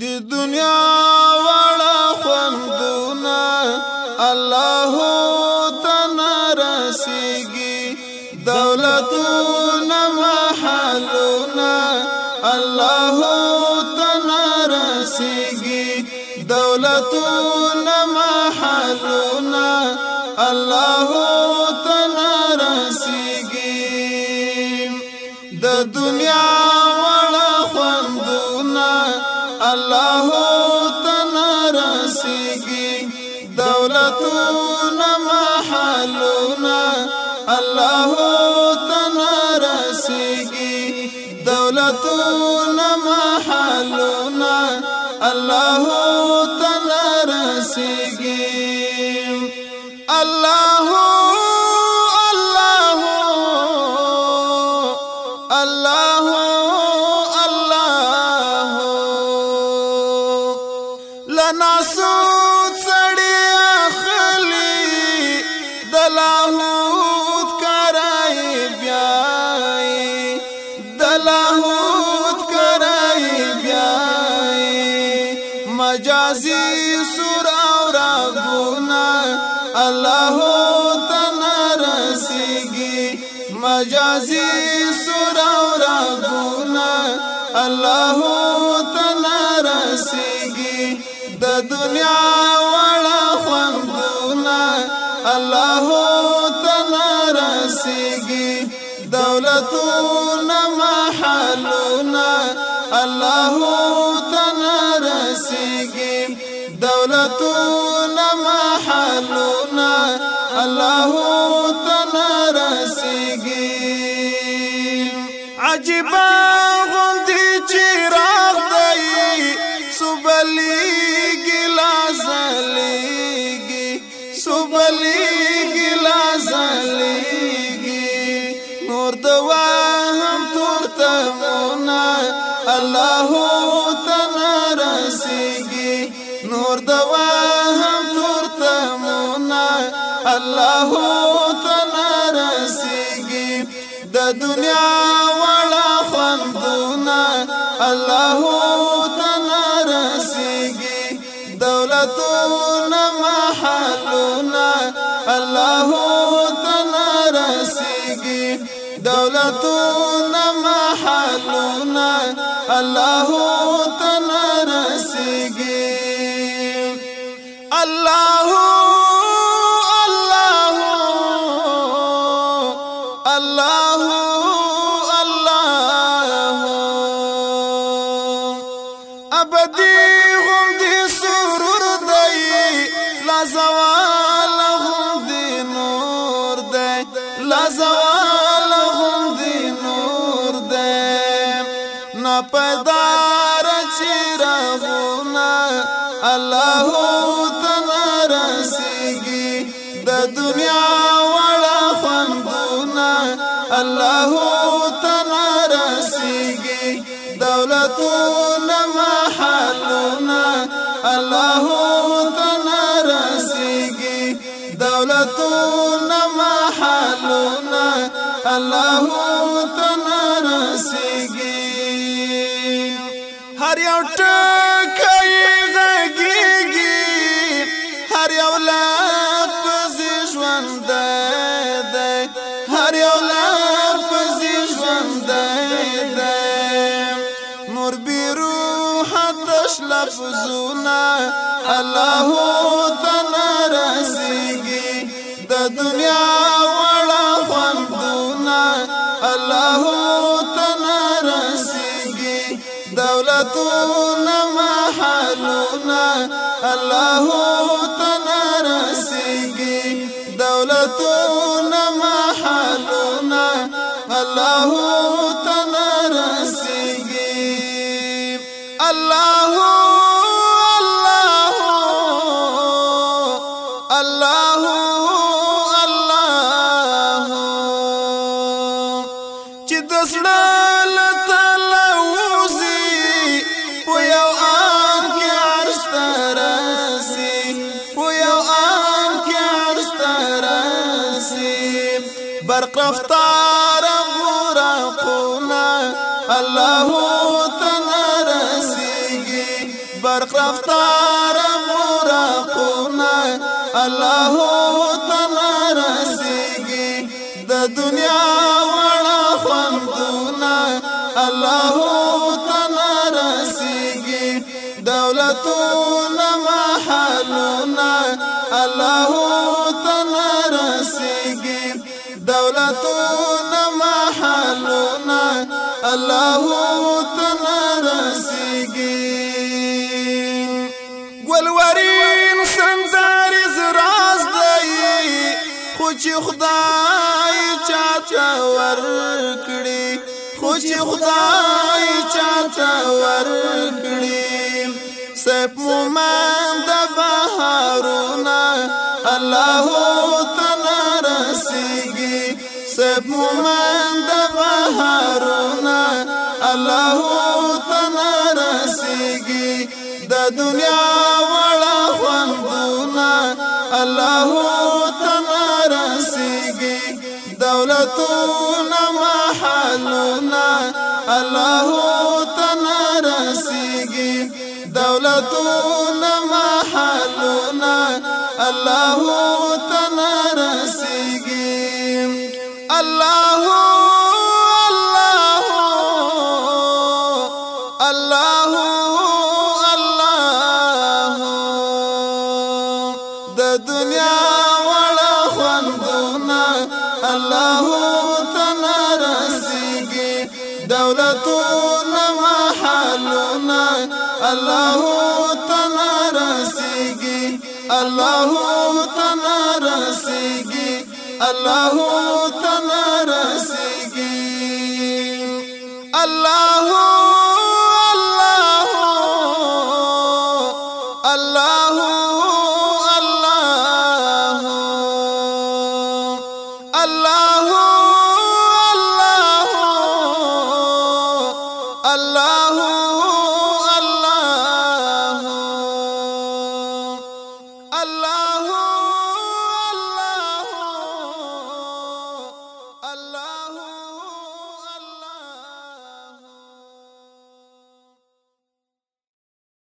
د دنیا وړه خوندونه الله تنا رسیږي دولتونه محلونه الله تنا رسیږي دولتونه محلونه الله تنا رسیږي د دنیا الله تنا رسیږي دولتونه محلونه الله تنا رسیږي دولتونه محلونه الله تنا رسیږي الله الله الله ناسو چړې اخلي د لاهوت کرای بیاي د لاهوت کرای بیاي مجازي سور او را ګنا الله تن رسيږي مجازي سور او را ګنا الله تن رسيږي دنیا وړه خوندونه الله تعالی رسیږي دولتونه محلونه الله تعالی رسیږي دولتونه محلونه الله تعالی رسیږي عجبا الله تعالی رسیږي نور دوا هم تور تمنا الله تعالی رسیږي د دنیا وړا خوندونه الله تعالی رسیږي دولتونه محلونه الله تعالی رسیږي دولتونه محلونه الله تعالی رسیږي الله الله الله الله ابدي غم دي سرور دی لا زوال پدار چراغونا الله تنا رسیږي د دنیا وړ خوندونا الله تنا رسیږي دولتونه محلونا الله تنا رسیږي دولتونه محلونا الله تنا هر یو ټکی غږیږي هر یو لاس پس ژوند دی هر یو لاس پس ژوند دی نور بیرو حتش لفظونه الله تعالی رسیږي د دنیا دولتونه محلونه الله تنا رسیږي دولتونه محلونه الله تنا رسیږي الله برق رفتار غرقونا الله تنا رسیگی برق رفتار غرقونا الله تنا رسیگی د دنیا وړ خوندونه الله دولتون محلونا الله تن رسیگی گلورین سندار زراز دائی خوچی خدای چاچا ورکڑی خوچی خدای چاچا ورکڑی سپ مومن دبہارونا الله تن رسیگی سب مومن د بهارونه الله تعالی رسیږي د دنیا وړه خوندونه الله تعالی رسیږي دولتونه محلونه الله تعالی رسیږي دولتونه محلونه الله تعالی الله الله الله الله د دنیا وړه خوندونه الله تنا رسیږي دولتونه محلونه الله تنا رسیږي الله تنا رسیږي الله تعالی رسیږي الله